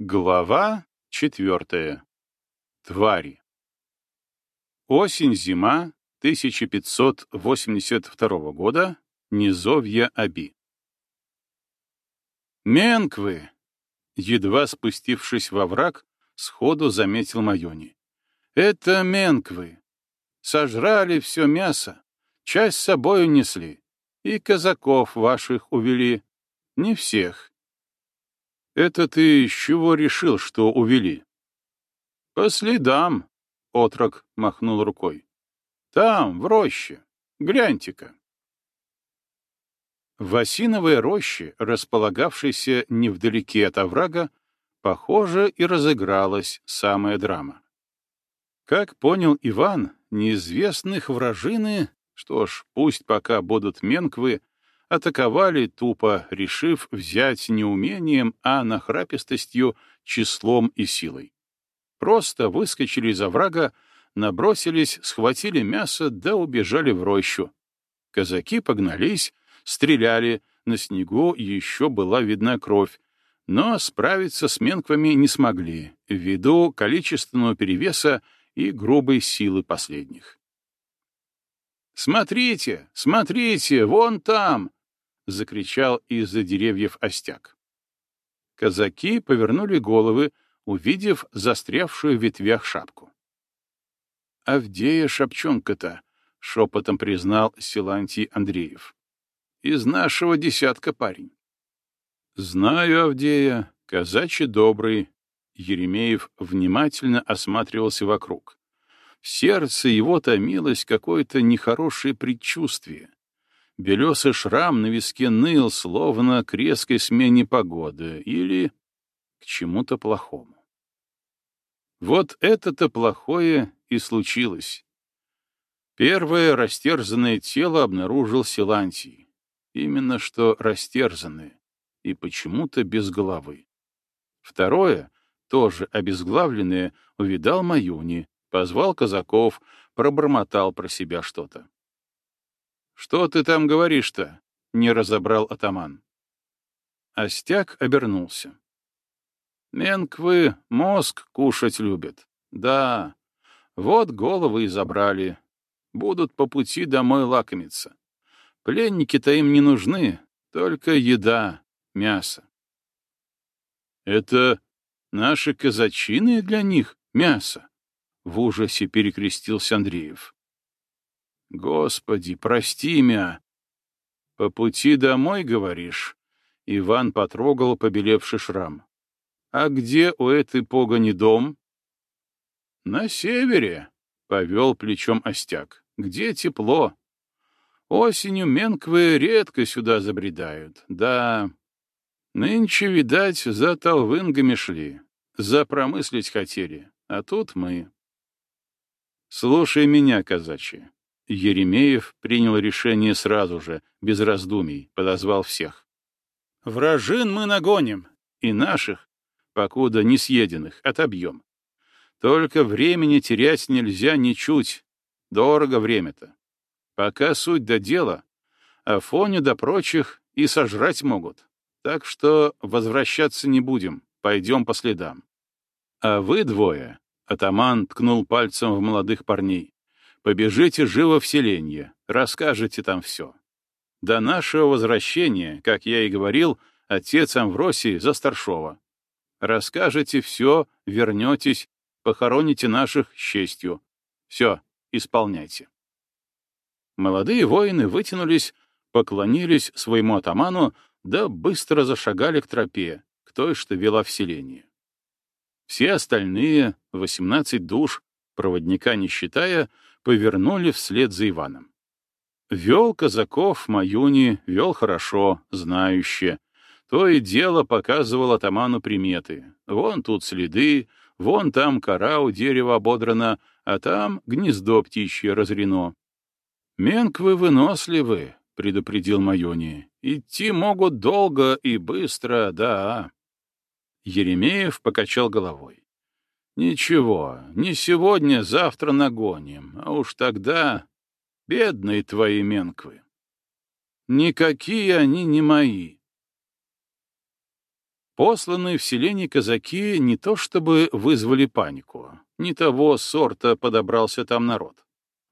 Глава четвертая. Твари. Осень-зима 1582 года. Низовья Аби. Менквы! Едва спустившись во враг, сходу заметил Майони. Это менквы. Сожрали все мясо, часть с собой несли, и казаков ваших увели. Не всех, «Это ты с чего решил, что увели?» «По следам», — отрок махнул рукой. «Там, в роще. Гляньте-ка». В осиновой роще, располагавшейся невдалеке от оврага, похоже, и разыгралась самая драма. Как понял Иван, неизвестных вражины, что ж, пусть пока будут менквы, атаковали тупо, решив взять не умением, а нахрапистостью, числом и силой. Просто выскочили из оврага, набросились, схватили мясо да убежали в рощу. Казаки погнались, стреляли, на снегу еще была видна кровь, но справиться с менквами не смогли, ввиду количественного перевеса и грубой силы последних. «Смотрите, смотрите, вон там!» — закричал из-за деревьев остяк. Казаки повернули головы, увидев застрявшую в ветвях шапку. «Авдея Шапчонка-то», — шепотом признал Силантий Андреев. «Из нашего десятка парень». «Знаю, Авдея, казачий добрый». Еремеев внимательно осматривался вокруг. В сердце его томилось какое-то нехорошее предчувствие. Белесый шрам на виске ныл, словно к резкой смене погоды или к чему-то плохому. Вот это-то плохое и случилось. Первое растерзанное тело обнаружил Силантий. Именно что растерзанное, и почему-то без головы. Второе, тоже обезглавленное, увидал Маюни, позвал казаков, пробормотал про себя что-то. «Что ты там говоришь-то?» — не разобрал атаман. Остяк обернулся. «Менквы мозг кушать любят. Да, вот головы и забрали. Будут по пути домой лакомиться. Пленники-то им не нужны, только еда, мясо». «Это наши казачины для них мясо?» — в ужасе перекрестился Андреев. Господи, прости меня. По пути домой, говоришь? Иван потрогал побелевший шрам. А где у этой погони дом? На севере, повел плечом остяк. Где тепло? Осенью менквы редко сюда забредают. Да, нынче, видать, за толвынгами шли, за промыслить хотели, а тут мы. Слушай меня, казачьи. Еремеев принял решение сразу же, без раздумий, подозвал всех. «Вражин мы нагоним, и наших, покуда не съеденных, отобьем. Только времени терять нельзя ничуть, дорого время-то. Пока суть до дела, а фоне до прочих и сожрать могут. Так что возвращаться не будем, пойдем по следам. А вы двое, — атаман ткнул пальцем в молодых парней, Побежите живо в селение, расскажете там все. До нашего возвращения, как я и говорил, отец Амвросий за старшова. Расскажете все, вернетесь, похороните наших с честью. Все, исполняйте. Молодые воины вытянулись, поклонились своему атаману, да быстро зашагали к тропе, к той, что вела в селение. Все остальные, восемнадцать душ, проводника не считая, повернули вслед за Иваном. Вел казаков Маюни, вел хорошо, знающе. То и дело показывал атаману приметы. Вон тут следы, вон там кора у дерева ободрана, а там гнездо птичье разрено. «Менквы выносливы», — предупредил Майони. «Идти могут долго и быстро, да». Еремеев покачал головой. Ничего, не сегодня, завтра нагоним, а уж тогда бедные твои менквы. Никакие они не мои. Посланные в селение казаки не то чтобы вызвали панику, не того сорта подобрался там народ.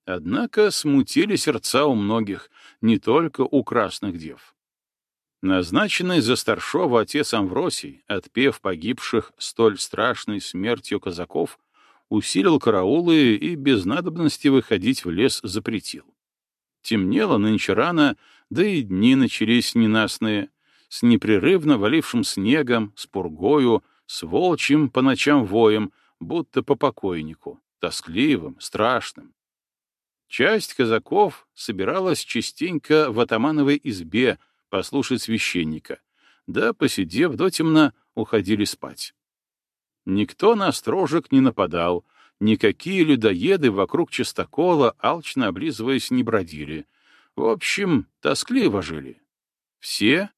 Однако смутили сердца у многих, не только у красных дев. Назначенный за старшого отец Амвросий, отпев погибших столь страшной смертью казаков, усилил караулы и без надобности выходить в лес запретил. Темнело нынче рано, да и дни начались ненастные, с непрерывно валившим снегом, с пургою, с волчьим по ночам воем, будто по покойнику, тоскливым, страшным. Часть казаков собиралась частенько в атамановой избе послушать священника, да, посидев дотемно, уходили спать. Никто на строжек не нападал, никакие людоеды вокруг чистокола, алчно облизываясь, не бродили. В общем, тоскливо жили. Все,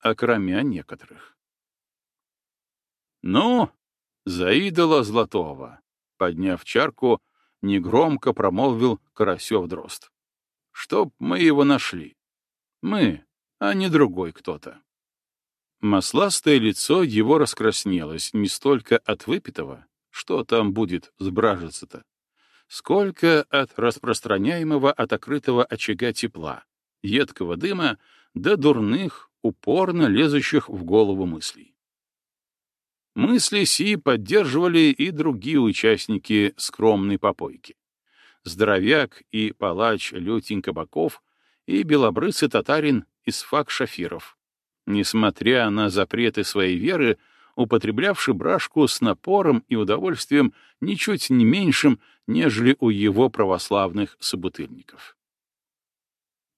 окромя некоторых. «Ну, за идола золотого!» Подняв чарку, негромко промолвил Карасев-дрозд. «Чтоб мы его нашли. Мы, а не другой кто-то». Масластое лицо его раскраснелось не столько от выпитого, что там будет сбражиться-то, сколько от распространяемого от окрытого очага тепла, едкого дыма до дурных, упорно лезущих в голову мыслей. Мысли си поддерживали и другие участники скромной попойки. Здоровяк и палач Лютень Кабаков и белобрысый татарин Исфак Шафиров, несмотря на запреты своей веры, употреблявший брашку с напором и удовольствием ничуть не меньшим, нежели у его православных собутыльников.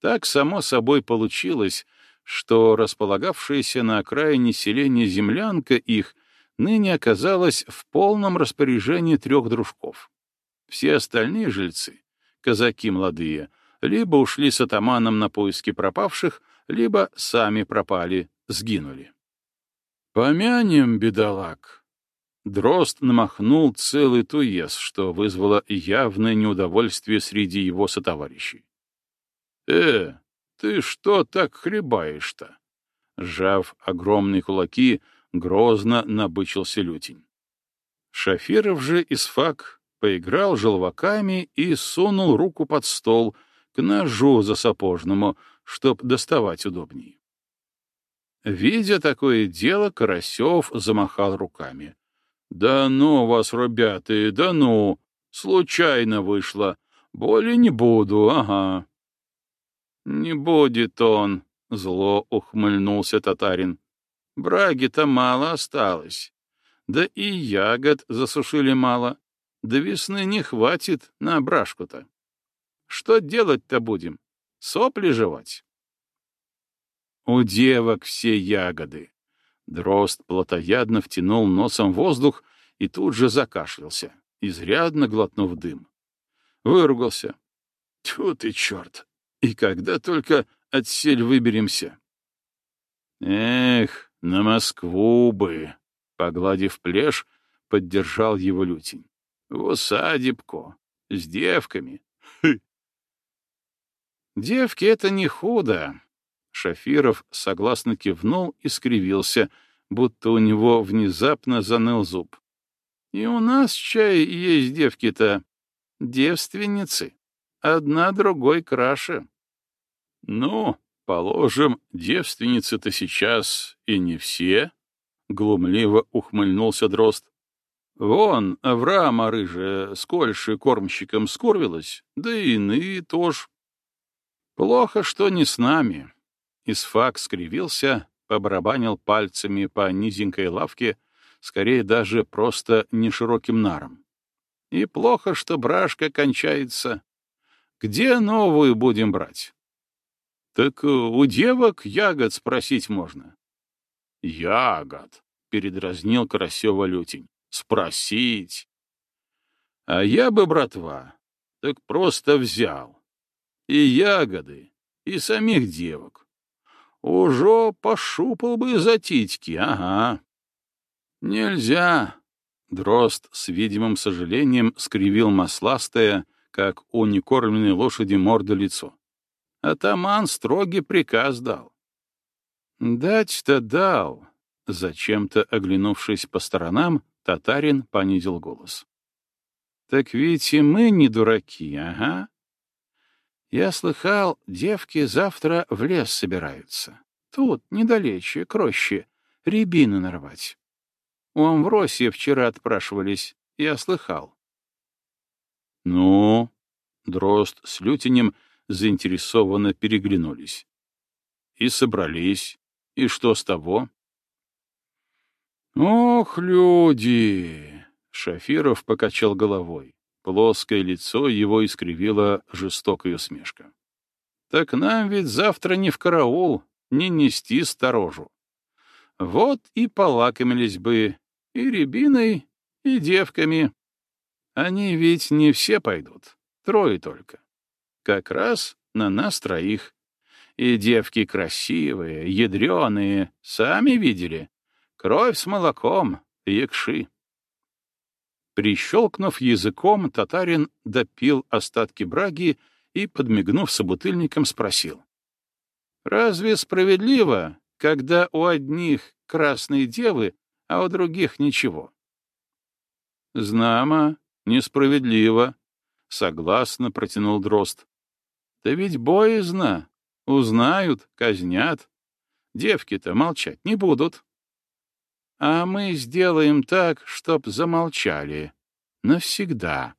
Так само собой получилось, что располагавшаяся на окраине селения землянка их ныне оказалась в полном распоряжении трех дружков. Все остальные жильцы, казаки молодые, либо ушли с атаманом на поиски пропавших, либо сами пропали, сгинули. «Помянем, бедолаг!» Дрозд намахнул целый туес, что вызвало явное неудовольствие среди его сотоварищей. «Э, ты что так хлебаешь-то? Сжав огромные кулаки, грозно набычился лютень. Шафиров же из фак поиграл желваками и сунул руку под стол к ножу за сапожному, чтоб доставать удобнее. Видя такое дело, Карасев замахал руками. — Да ну вас, ребята, да ну! Случайно вышло. Более не буду, ага. «Не будет он», — зло ухмыльнулся татарин. «Браги-то мало осталось. Да и ягод засушили мало. До весны не хватит на брашку-то. Что делать-то будем? Сопли жевать?» У девок все ягоды. Дрозд плотоядно втянул носом воздух и тут же закашлялся, изрядно глотнув дым. Выругался. Тьфу ты, черт! И когда только отсель выберемся. Эх, на Москву бы, погладив плешь, поддержал его лютень. В усадебку, с девками. Хы. Девки — это не худо. Шафиров согласно кивнул и скривился, будто у него внезапно заныл зуб. И у нас, чай, есть девки-то, девственницы. Одна другой краше. Ну, положим, девственницы-то сейчас и не все, — глумливо ухмыльнулся Дрозд. Вон, Авраама рыжая скольше кормщиком скорвилась, да и иные тоже. Плохо, что не с нами. Исфак скривился, побарабанил пальцами по низенькой лавке, скорее даже просто нешироким наром. И плохо, что брашка кончается. Где новую будем брать? Так у девок ягод спросить можно. Ягод, передразнил Карасева лютень. Спросить. А я бы, братва, так просто взял. И ягоды, и самих девок. Уже пошупал бы за титьки, ага. Нельзя. Дрозд с видимым сожалением скривил масластое, как у некормленной лошади морда лицо. Атаман строгий приказ дал. Дать-то дал, Зачем-то оглянувшись по сторонам, татарин понизил голос. «Так ведь и мы не дураки, ага. Я слыхал, девки завтра в лес собираются. Тут, недалече, к роще, рябины нарвать. У Амвросия вчера отпрашивались, я слыхал. Ну, Дрозд с Лютинем заинтересованно переглянулись. И собрались. И что с того? Ох, люди! Шафиров покачал головой. Плоское лицо его искривила жестокая усмешка. Так нам ведь завтра не в караул, не нести сторожу. Вот и полакомились бы и рябиной, и девками. Они ведь не все пойдут, трое только. Как раз на нас троих. И девки красивые, ядреные, сами видели. Кровь с молоком, якши. Прищелкнув языком, татарин допил остатки браги и, подмигнув собутыльником, спросил. «Разве справедливо, когда у одних красные девы, а у других ничего?» «Знамо, несправедливо», — согласно протянул Дрозд. «Да ведь боязно. Узнают, казнят. Девки-то молчать не будут». А мы сделаем так, чтоб замолчали. Навсегда.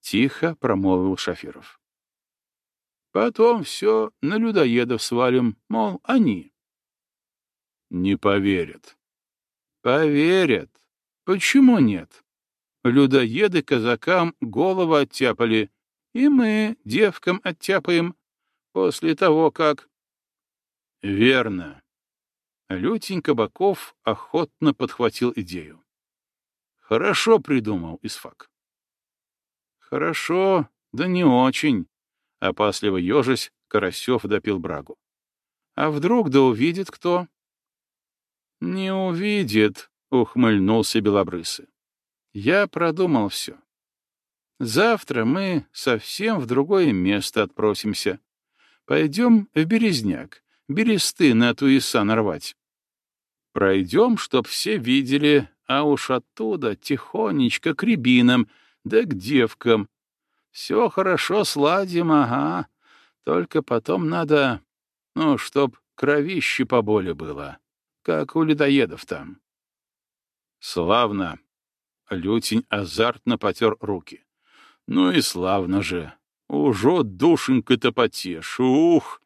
Тихо промолвил Шафиров. Потом все на людоедов свалим, мол, они. Не поверят. Поверят. Почему нет? Людоеды казакам голову оттяпали, и мы девкам оттяпаем после того, как... Верно. Лютень Кабаков охотно подхватил идею. Хорошо придумал Исфак. Хорошо, да не очень. Опасливо ежась, Карасев допил брагу. А вдруг да увидит кто? Не увидит, ухмыльнулся Белобрысы. Я продумал все. Завтра мы совсем в другое место отпросимся. Пойдем в Березняк, бересты на туиса нарвать. Пройдем, чтоб все видели, а уж оттуда тихонечко к рябинам, да к девкам. Все хорошо сладим, ага. Только потом надо, ну, чтоб кровище поболе было, как у ледоедов там. Славно. Лютень азартно потер руки. Ну и славно же. Ужо душенька-то потешь, ух!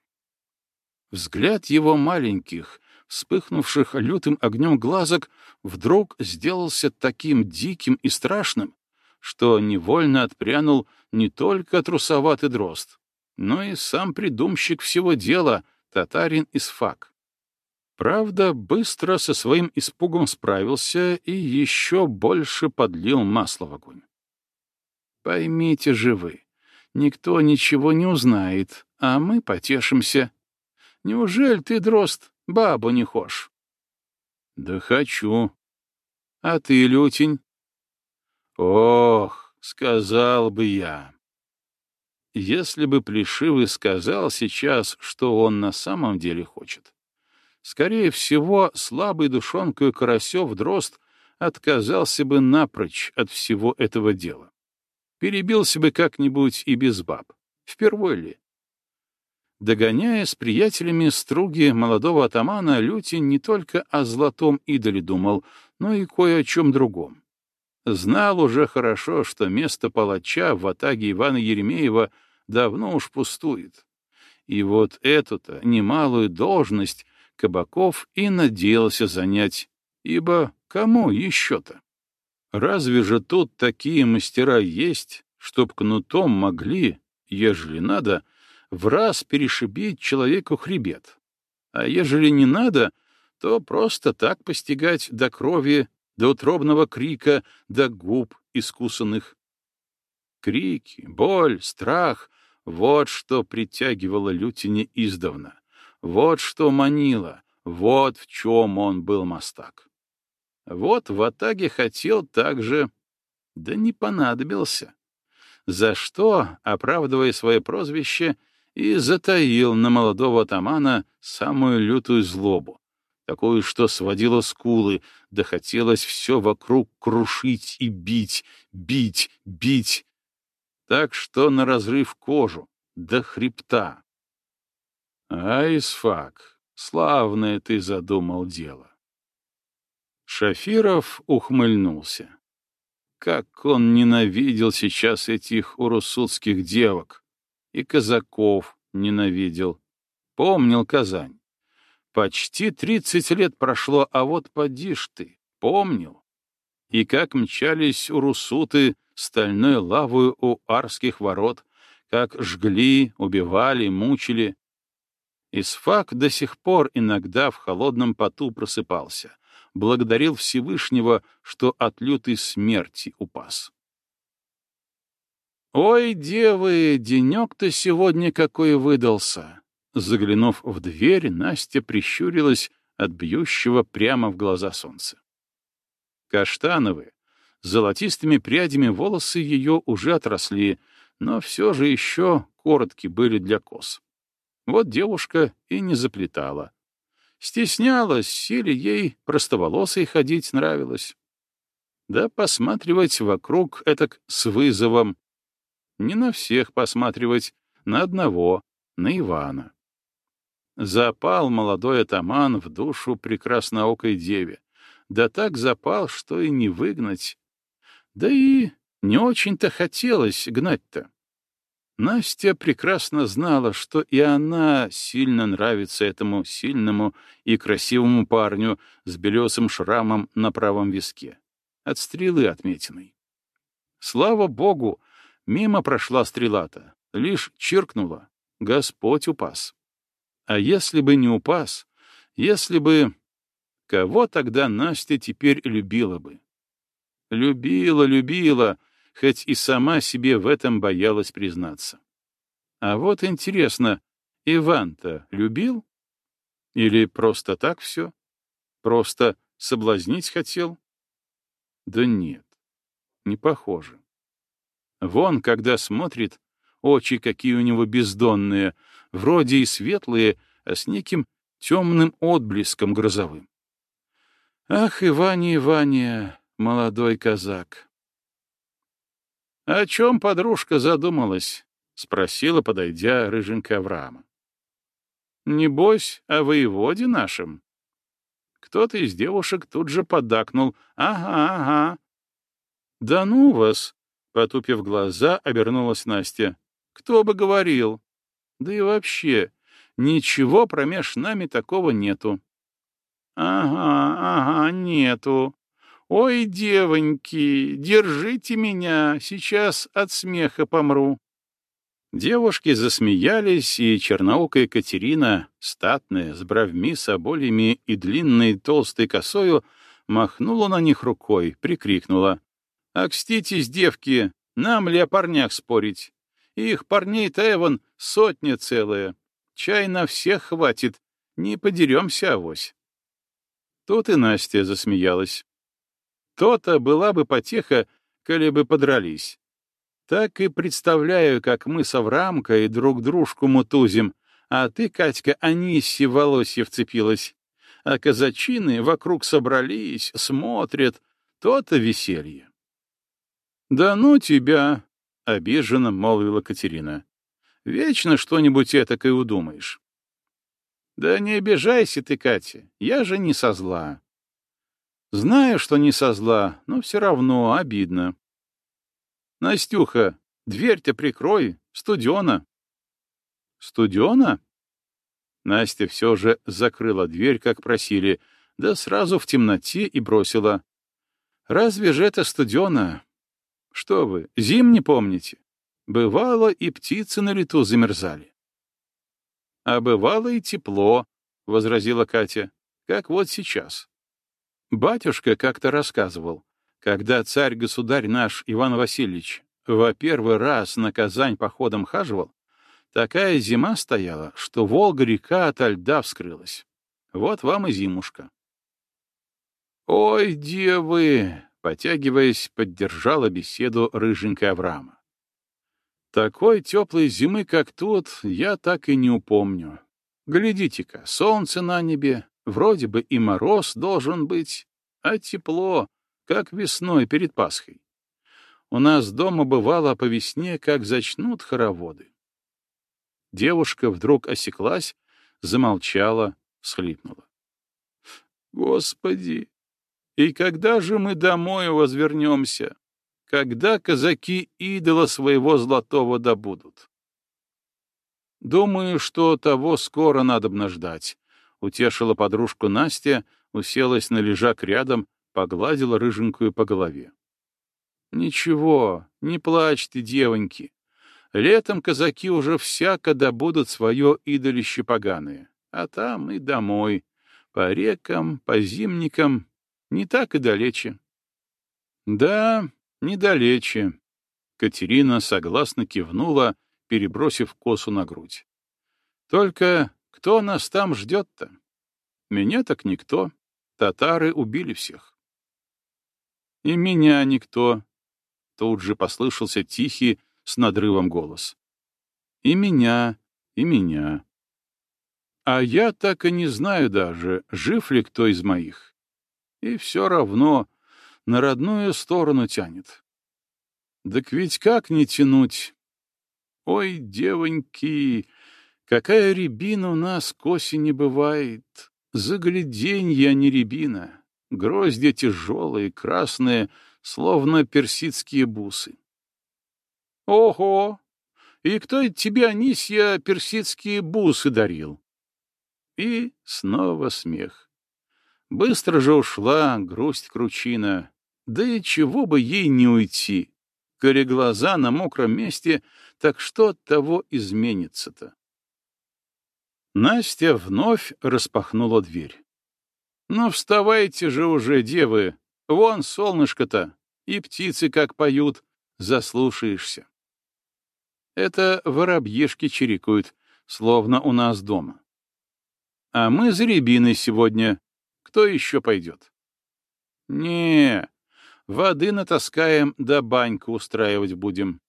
Взгляд его маленьких, вспыхнувших лютым огнем глазок, вдруг сделался таким диким и страшным, что невольно отпрянул не только трусоватый дрозд, но и сам придумщик всего дела, татарин Исфак. Правда, быстро со своим испугом справился и еще больше подлил масло в огонь. Поймите же вы, никто ничего не узнает, а мы потешимся. Неужели ты, дрозд, Бабу не хошь? Да хочу. А ты, лютень? Ох, сказал бы я. Если бы Плешивый сказал сейчас, что он на самом деле хочет. Скорее всего, слабый душонкой Карасев дрозд отказался бы напрочь от всего этого дела. Перебился бы как-нибудь и без баб. Впервой ли? Догоняя с приятелями струги молодого атамана, Лютин не только о золотом идоле думал, но и кое о чем другом. Знал уже хорошо, что место палача в атаге Ивана Еремеева давно уж пустует. И вот эту-то немалую должность Кабаков и надеялся занять, ибо кому еще-то? Разве же тут такие мастера есть, чтоб кнутом могли, ежели надо, — в раз перешибить человеку хребет. А ежели не надо, то просто так постигать до крови, до утробного крика, до губ искусанных. Крики, боль, страх — вот что притягивало Лютине издавна, вот что манило, вот в чем он был мастак. Вот в Атаге хотел также, да не понадобился. За что, оправдывая свое прозвище, и затаил на молодого атамана самую лютую злобу, такую, что сводила скулы, да хотелось все вокруг крушить и бить, бить, бить, так что на разрыв кожу, до хребта. Айсфак, славное ты задумал дело. Шафиров ухмыльнулся. Как он ненавидел сейчас этих урусутских девок. И казаков ненавидел. Помнил Казань. Почти тридцать лет прошло, а вот поди ж ты, помнил. И как мчались урусуты стальной лавою у арских ворот, как жгли, убивали, мучили. Исфак до сих пор иногда в холодном поту просыпался, благодарил Всевышнего, что от лютой смерти упас. «Ой, девы, денек-то сегодня какой выдался!» Заглянув в дверь, Настя прищурилась от бьющего прямо в глаза солнца. Каштановые, золотистыми прядями волосы ее уже отросли, но все же еще короткие были для кос. Вот девушка и не заплетала. Стеснялась, или ей простоволосой ходить нравилось. Да посматривать вокруг этак с вызовом. Не на всех посматривать, на одного, на Ивана. Запал молодой атаман в душу прекрасноокой деве. Да так запал, что и не выгнать. Да и не очень-то хотелось гнать-то. Настя прекрасно знала, что и она сильно нравится этому сильному и красивому парню с белесым шрамом на правом виске. От стрелы отметиной. Слава богу, мимо прошла стрела-то, лишь чиркнула. Господь упас. А если бы не упас, если бы... Кого тогда Настя теперь любила бы? Любила, любила, хоть и сама себе в этом боялась признаться. А вот интересно, Иван-то любил? Или просто так все? Просто соблазнить хотел? Да нет, не похоже. Вон, когда смотрит, очи какие у него бездонные, вроде и светлые, а с неким темным отблеском грозовым. Ах, Иваня, Иваня, молодой казак! — О чем подружка задумалась? — спросила, подойдя рыженька Авраама. — Небось, о воеводе нашем? Кто-то из девушек тут же поддакнул. — Ага, ага. — Да ну вас! — потупив глаза, обернулась Настя. — Кто бы говорил? Да и вообще, ничего промеж нами такого нету. — Ага, ага, нету. «Ой, девоньки, держите меня, сейчас от смеха помру». Девушки засмеялись, и черноокая Катерина, статная, с бровьми, соболями и длинной толстой косою, махнула на них рукой, прикрикнула. «Окститесь, девки, нам ли о парнях спорить? Их парней-то, Эван, сотня целая. Чай на всех хватит, не подеремся авось». Тут и Настя засмеялась. То-то была бы потеха, коли бы подрались. Так и представляю, как мы с Аврамкой друг дружку мутузим, а ты, Катька, Анисе волосье вцепилась. А казачины вокруг собрались, смотрят. То-то веселье. — Да ну тебя! — обиженно молвила Катерина. — Вечно что-нибудь этакое удумаешь. — Да не обижайся ты, Катя, я же не со зла. Знаю, что не со зла, но все равно обидно. Настюха, дверь-то прикрой, студена. Студена? Настя все же закрыла дверь, как просили, да сразу в темноте и бросила. Разве же это студена? Что вы, зим не помните? Бывало, и птицы на лету замерзали. А бывало и тепло, — возразила Катя, — как вот сейчас. Батюшка как-то рассказывал, когда царь-государь наш Иван Васильевич во первый раз на Казань походом хаживал, такая зима стояла, что Волга-река ото льда вскрылась. Вот вам и зимушка. «Ой, девы!» — потягиваясь, поддержала беседу рыженькая Авраама. «Такой теплой зимы, как тут, я так и не упомню. Глядите-ка, солнце на небе, Вроде бы и мороз должен быть, а тепло, как весной перед Пасхой. У нас дома бывало по весне, как зачнут хороводы. Девушка вдруг осеклась, замолчала, схлипнула. Господи, и когда же мы домой возвернемся? Когда казаки идола своего золотого добудут? Думаю, что того скоро надо ждать. Утешила подружку Настя, уселась на лежак рядом, погладила рыженькую по голове. Ничего, не плачьте, девоньки. Летом казаки уже всяко добудут свое идолище поганое, а там и домой, по рекам, по зимникам, не так и далече. Да, недалече. Катерина согласно кивнула, перебросив косу на грудь. Только кто нас там ждет-то? Меня так никто. Татары убили всех. И меня никто. Тут же послышался тихий, с надрывом голос. И меня, и меня. А я так и не знаю даже, жив ли кто из моих. И все равно на родную сторону тянет. Так ведь как не тянуть? Ой, девоньки, какая рябина у нас к осени бывает. Загляденье, а не рябина. Гроздья тяжелые, красные, словно персидские бусы. Ого! И кто тебе, Анисья, персидские бусы дарил? И снова смех. Быстро же ушла грусть кручина. Да и чего бы ей не уйти? Коли глаза на мокром месте, так что от того изменится-то? Настя вновь распахнула дверь. «Ну, вставайте же уже, девы! Вон солнышко-то, и птицы как поют, заслушаешься». Это воробьишки чирикают, словно у нас дома. А мы за рябиной сегодня. Кто еще пойдет? Не, воды натаскаем, да баньку устраивать будем.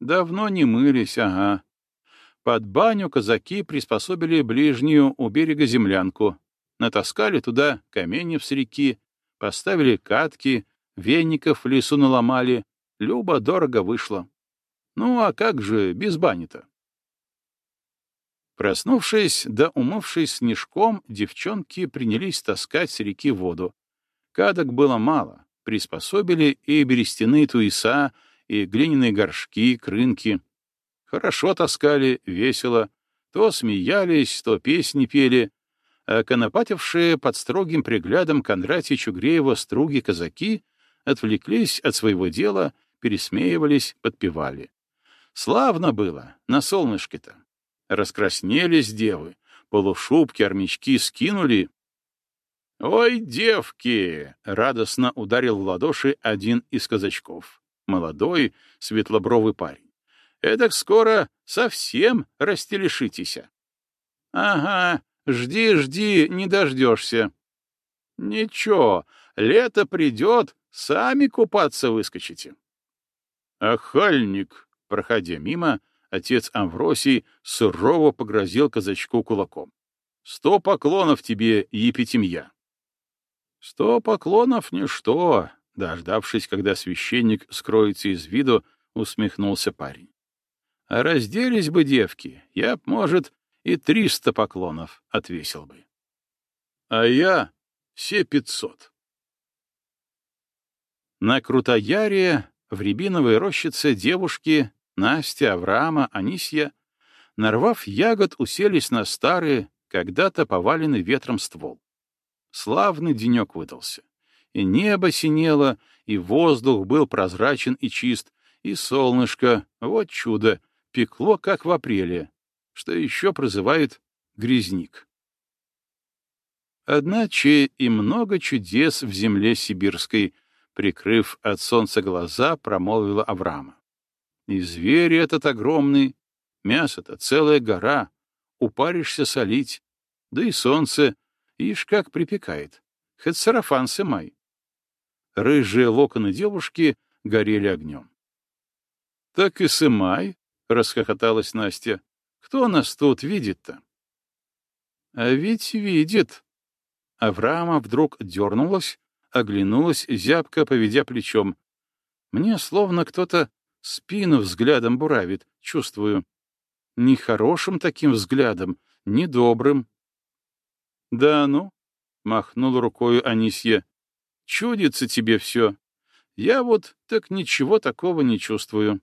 Давно не мылись, ага. Под баню казаки приспособили ближнюю у берега землянку, натаскали туда каменьев с реки, поставили катки, веников в лесу наломали, любо дорого вышло. Ну а как же без бани-то? Проснувшись да умывшись снежком, девчонки принялись таскать с реки воду. Кадок было мало, приспособили и берестяные туеса, и глиняные горшки, крынки. Хорошо таскали, весело, то смеялись, то песни пели, а конопатившие под строгим приглядом Кондратья Чугреева струги казаки отвлеклись от своего дела, пересмеивались, подпевали. Славно было, на солнышке-то. Раскраснелись девы, полушубки, армячки скинули. «Ой, девки!» — радостно ударил в ладоши один из казачков. Молодой, светлобровый парень. «Эдак скоро совсем растелешитесь». «Ага, жди, жди, не дождешься». «Ничего, лето придет, сами купаться выскочите». «Ахальник!» Проходя мимо, отец Амвросий сурово погрозил казачку кулаком. «Сто поклонов тебе, Епитемья!» «Сто поклонов — ничто!» Дождавшись, когда священник скроется из виду, усмехнулся парень. «А разделись бы девки, я б, может, и триста поклонов отвесил бы. А я все пятьсот». На Крутояре в рябиновой рощице девушки Настя, Авраама, Анисья, нарвав ягод, уселись на старый, когда-то поваленный ветром ствол. Славный денек выдался. И небо синело, и воздух был прозрачен и чист, и солнышко, вот чудо, пекло, как в апреле, что еще прозывают грязник. Одначе и много чудес в земле сибирской, прикрыв от солнца глаза, промолвила Авраама. И зверь этот огромный, мясо-то целая гора, упаришься солить, да и солнце, ишь как припекает, хоть сарафан сымай. Рыжие локоны девушки горели огнем. — Так и сымай, — расхохоталась Настя. — Кто нас тут видит-то? — А ведь видит. Авраама вдруг дернулась, оглянулась, зябко поведя плечом. Мне словно кто-то спину взглядом буравит, чувствую. Нехорошим таким взглядом, недобрым. — Да ну, — махнул рукой Анисья, — чудится тебе все. Я вот так ничего такого не чувствую.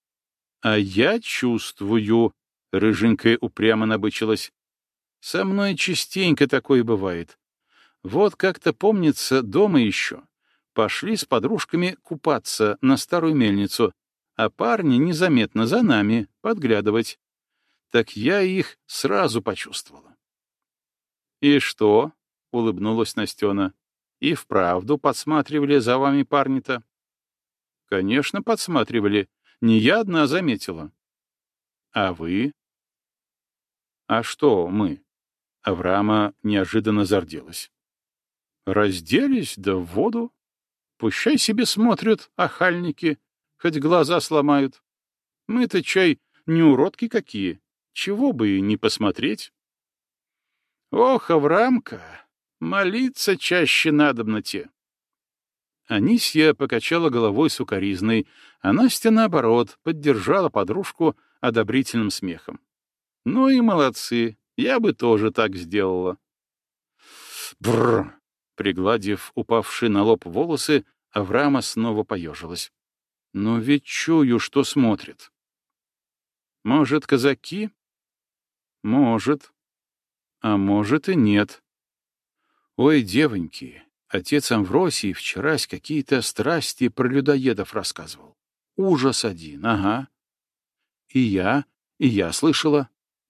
— А я чувствую, — рыженькая упрямо набычилась. — Со мной частенько такое бывает. Вот как-то помнится дома еще. Пошли с подружками купаться на старую мельницу, а парни незаметно за нами подглядывать. Так я их сразу почувствовала. «И что?» — улыбнулась Настена. «И вправду подсматривали за вами парни-то?» «Конечно, подсматривали. Не я одна заметила». «А вы?» «А что мы?» Авраама неожиданно зарделась. Разделись, да в воду. Пущай себе смотрят охальники, хоть глаза сломают. Мы-то, чай, не уродки какие, чего бы и не посмотреть. Ох, Аврамка, молиться чаще надобно те. Анисья покачала головой сукоризной, а Настя, наоборот, поддержала подружку одобрительным смехом. Ну и молодцы, я бы тоже так сделала. Бррр! Пригладив упавшие на лоб волосы, Авраама снова поежилась. Но ведь чую, что смотрит. Может, казаки? Может. А может и нет. Ой, девоньки, отец Амвросий вчерась какие-то страсти про людоедов рассказывал. Ужас один, ага. И я, и я слышала.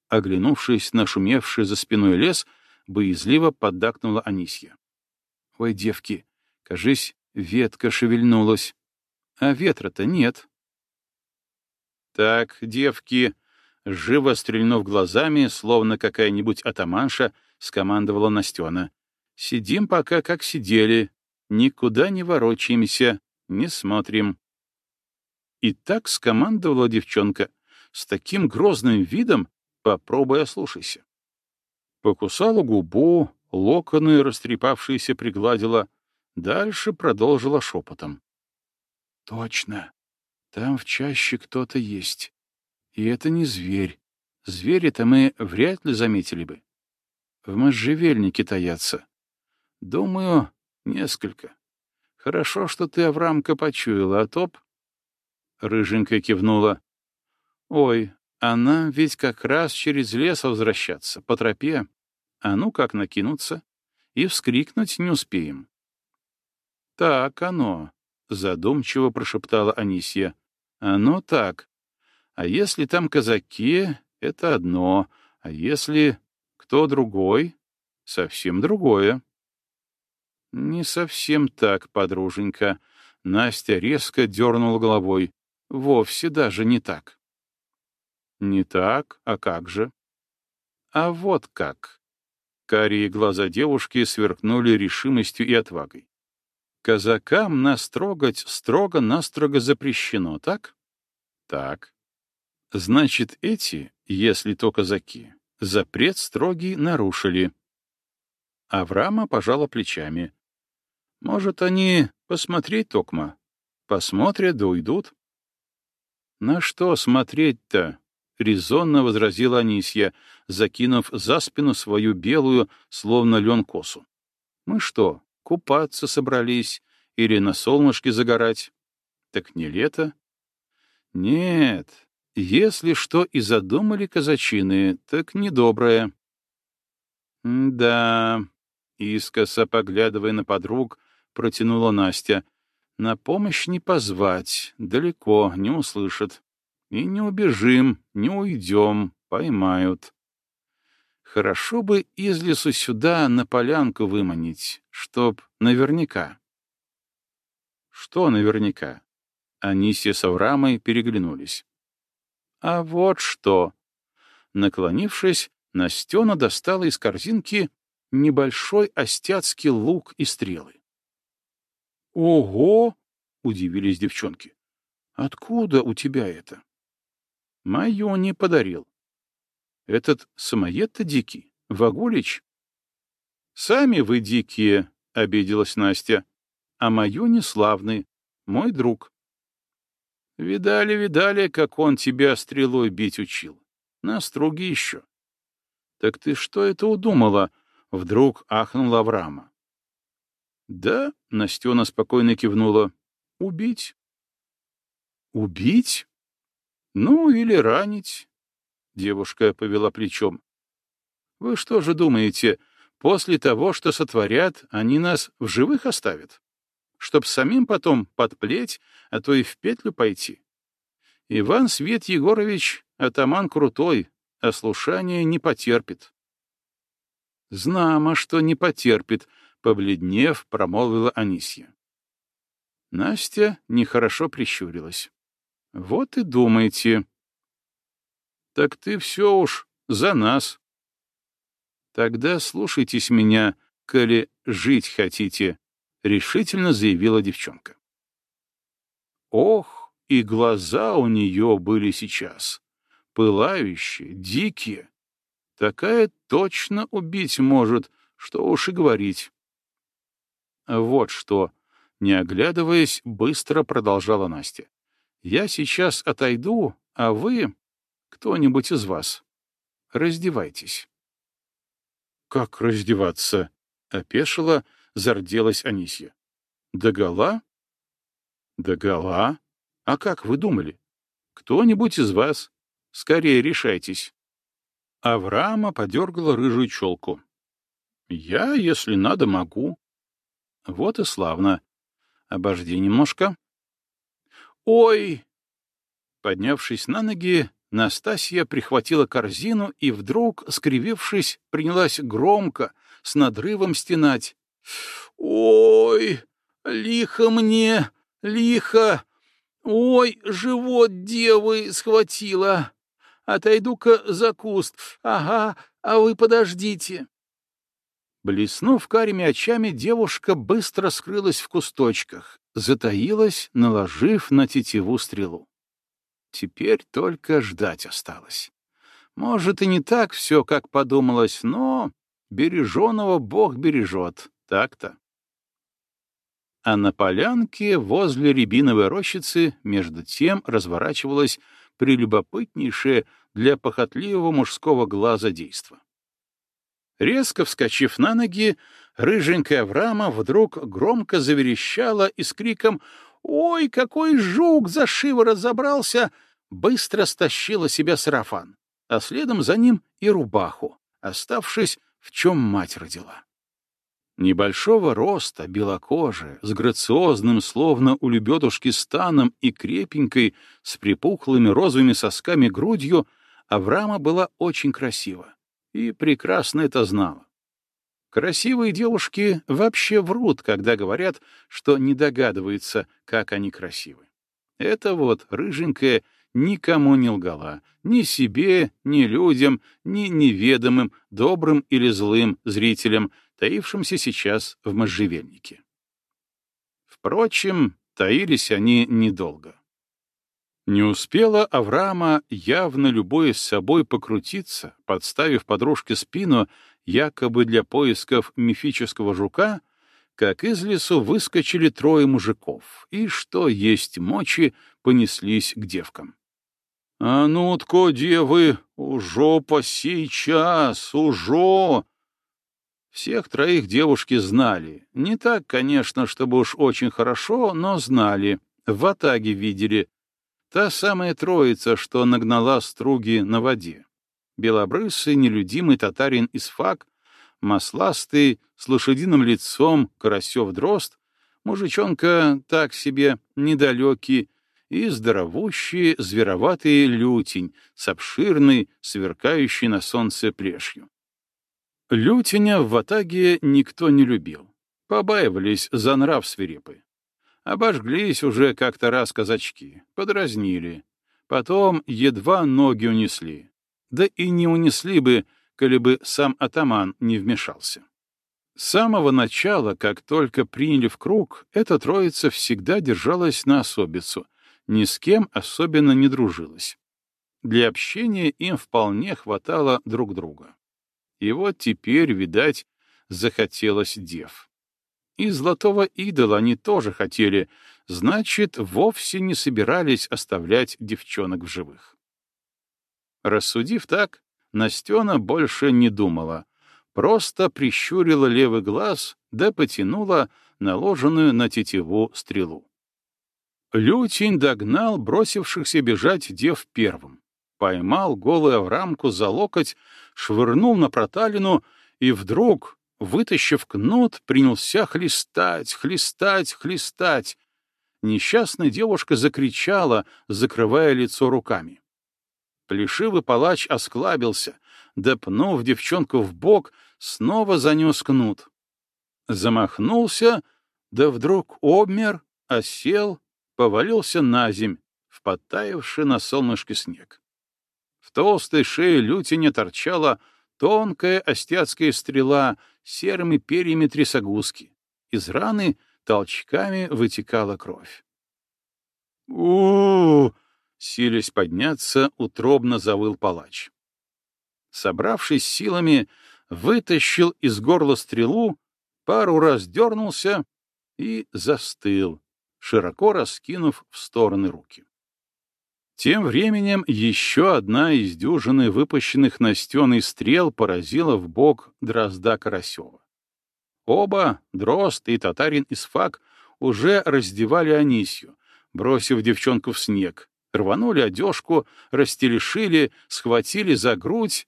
Оглянувшись на шумевший за спиной лес, боязливо поддакнула Анисья. Ой, девки, кажись, ветка шевельнулась. А ветра-то нет. Так, девки, живо стрельнув глазами, словно какая-нибудь атаманша, скомандовала Настена. Сидим пока как сидели, никуда не ворочаемся, не смотрим. И так скомандовала девчонка, с таким грозным видом, попробуй ослушайся. Покусала губу, локоны растрепавшиеся пригладила, дальше продолжила шепотом. — Точно, там в чаще кто-то есть. И это не зверь. Звери-то мы вряд ли заметили бы. В можжевельнике таятся. Думаю, несколько. Хорошо, что ты, Аврамка, почуяла, а топ... Рыженькая кивнула. Ой, она ведь как раз через лес возвращаться, по тропе. А ну как накинуться? И вскрикнуть не успеем. «Так оно», — задумчиво прошептала Анисья. «Оно так. А если там казаки, это одно, а если кто другой, совсем другое». «Не совсем так, подруженька», — Настя резко дернула головой. «Вовсе даже не так». «Не так? А как же?» «А вот как», Карие глаза девушки сверкнули решимостью и отвагой. Казакам нас трогать строго-настрого запрещено, так? Так. Значит, эти, если то казаки, запрет строгий нарушили. Авраама пожала плечами. Может, они посмотреть токма? Посмотрят да уйдут. На что смотреть-то? — резонно возразила Анисья, закинув за спину свою белую, словно лен косу. «Мы что, купаться собрались или на солнышке загорать? Так не лето?» «Нет, если что и задумали казачины, так недоброе». «Да», — искоса поглядывая на подруг, протянула Настя, — «на помощь не позвать, далеко не услышат». И не убежим, не уйдем, поймают. Хорошо бы из лесу сюда на полянку выманить, чтоб наверняка. Что наверняка? Анисия с Аврамой переглянулись. А вот что. Наклонившись, Настена достала из корзинки небольшой остяцкий лук и стрелы. «Ого!» — удивились девчонки. «Откуда у тебя это?» Не подарил. Этот самоед-то дикий, Вагулич. Сами вы дикие, — обиделась Настя, — а мою неславный, мой друг. Видали, видали, как он тебя стрелой бить учил. На струги еще. Так ты что это удумала? Вдруг ахнула Авраама. Да, Настена спокойно кивнула. Убить. Убить? Ну, или ранить. Девушка повела плечом. Вы что же думаете, после того, что сотворят, они нас в живых оставят? Чтоб самим потом подплеть, а то и в петлю пойти? Иван Свет Егорович — атаман крутой, а слушание не потерпит. Знамо, что не потерпит, побледнев, промолвила Анисья. Настя нехорошо прищурилась. Вот и думайте. Так ты все уж за нас. Тогда слушайтесь меня, коли жить хотите, решительно заявила девчонка. Ох, и глаза у нее были сейчас, пылающие, дикие. Такая точно убить может, что уж и говорить. Вот что, не оглядываясь, быстро продолжала Настя. Я сейчас отойду, а вы, кто-нибудь из вас, раздевайтесь. Как раздеваться? Опешила, зарделась Анисья. Догола? Догола? А как вы думали? Кто-нибудь из вас? Скорее решайтесь. Авраама подергала рыжую челку. Я, если надо, могу. Вот и славно. Обожди немножко. Ой! Поднявшись на ноги, Настасья прихватила корзину и вдруг, скривившись, принялась громко, с надрывом стенать. «Ой, лихо мне, лихо! Ой, живот девы схватила! Отойду-ка за куст, ага, а вы подождите!» Блеснув карими очами, девушка быстро скрылась в кусточках, затаилась, наложив на тетиву стрелу. Теперь только ждать осталось. Может, и не так все, как подумалось, но береженого Бог бережет, так-то. А на полянке возле рябиновой рощицы между тем разворачивалось прелюбопытнейшее для похотливого мужского глаза действо. Резко вскочив на ноги, рыженькая Авраама вдруг громко заверещала и с криком «Ой, какой жук за шиворот забрался!» быстро стащила себя сарафан, а следом за ним и рубаху, оставшись, в чем мать родила. Небольшого роста, белокожая, с грациозным, словно у лебедушки станом и крепенькой, с припухлыми розовыми сосками грудью, Авраама была очень красива и прекрасно это знала. Красивые девушки вообще врут, когда говорят, что не догадываются, как они красивы. Это вот рыженькая никому не лгала, ни себе, ни людям, ни неведомым, добрым или злым зрителям, таившимся сейчас в можжевельнике. Впрочем, таились они недолго. Не успела Авраама, явно любуясь собой, покрутиться, подставив подружке спину, якобы для поисков мифического жука, как из лесу выскочили трое мужиков, и, что есть мочи, понеслись к девкам. «А ну-тко, девы, ужо по сей час, ужо!» Всех троих девушки знали. Не так, конечно, чтобы уж очень хорошо, но знали. В Атаге видели, Та самая троица, что нагнала струги на воде. Белобрысый, нелюдимый татарин Исфак, масластый, с лошадиным лицом Карасев-дрозд, мужичонка так себе, недалекий, и здоровущий, звероватый лютень с обширной, сверкающей на солнце плешью. Лютеня в Ватаге никто не любил. Побаивались за нрав свирепый. Обожглись уже как-то раз казачки, подразнили. Потом едва ноги унесли. Да и не унесли бы, коли бы сам атаман не вмешался. С самого начала, как только приняли в круг, эта троица всегда держалась на особицу, ни с кем особенно не дружилась. Для общения им вполне хватало друг друга. И вот теперь, видать, захотелось дев. И золотого идола они тоже хотели, значит, вовсе не собирались оставлять девчонок в живых. Рассудив так, Настена больше не думала, просто прищурила левый глаз да потянула наложенную на тетиву стрелу. Лютень догнал бросившихся бежать дев первым, поймал голую Аврамку за локоть, швырнул на проталину и вдруг, вытащив кнут, принялся хлестать, хлестать, хлестать. Несчастная девушка закричала, закрывая лицо руками. Плешивый палач осклабился, допнув девчонку в бок, снова занес кнут. Замахнулся, да вдруг обмер, осел, повалился на земь, в подтаявший на солнышке снег. В толстой шее лютиня торчала тонкая остяцкая стрела с серыми перьями трясогузки. Из раны толчками вытекала кровь. у, -у, -у Силясь подняться, утробно завыл палач. Собравшись силами, вытащил из горла стрелу, пару раз дернулся и застыл, широко раскинув в стороны руки. Тем временем еще одна из дюжины выпущенных на стены стрел поразила в бок дрозда Карасева. Оба, дрозд и татарин Исфак, уже раздевали Анисью, бросив девчонку в снег, рванули одежку, растелешили, схватили за грудь.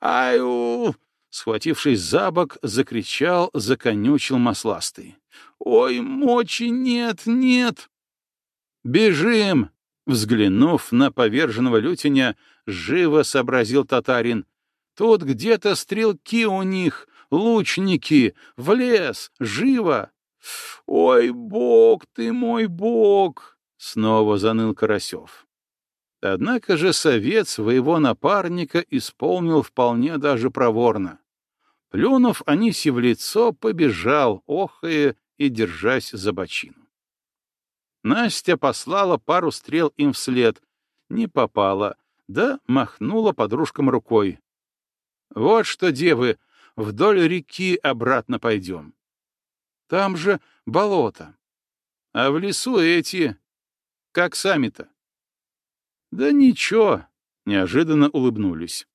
«Аю!» — схватившись за бок, закричал, законючил масластый. «Ой, мочи нет, нет!» «Бежим!» — взглянув на поверженного лютиня, живо сообразил татарин. «Тут где-то стрелки у них, лучники, в лес, живо!» «Ой, бог ты мой бог!» Снова заныл Карасев. Однако же совет своего напарника исполнил вполне даже проворно. Плюнув Аниси в лицо, побежал, охая и держась за бочину. Настя послала пару стрел им вслед, не попала, да махнула подружкам рукой. «Вот что, девы, вдоль реки обратно пойдем. Там же болото. А в лесу эти как сами-то? Да ничего, неожиданно улыбнулись.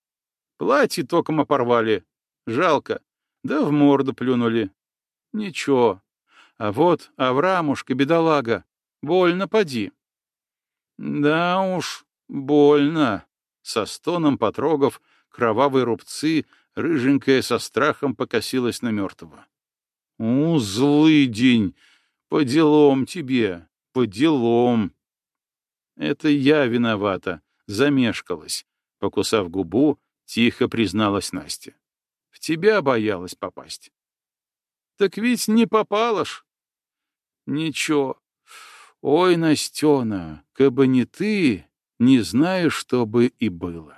Платье током опорвали. Жалко. Да в морду плюнули. Ничего. А вот Аврамушка, бедолага, больно поди. Да уж, больно. Со стоном потрогав кровавые рубцы, рыженькая со страхом покосилась на мертвого. У, злый день! По делам тебе, по делам! Это я виновата, замешкалась. Покусав губу, тихо призналась Настя. В тебя боялась попасть. Так ведь не попала. Ничего. Ой, Настена, кабы не ты, не знаю, что бы и было.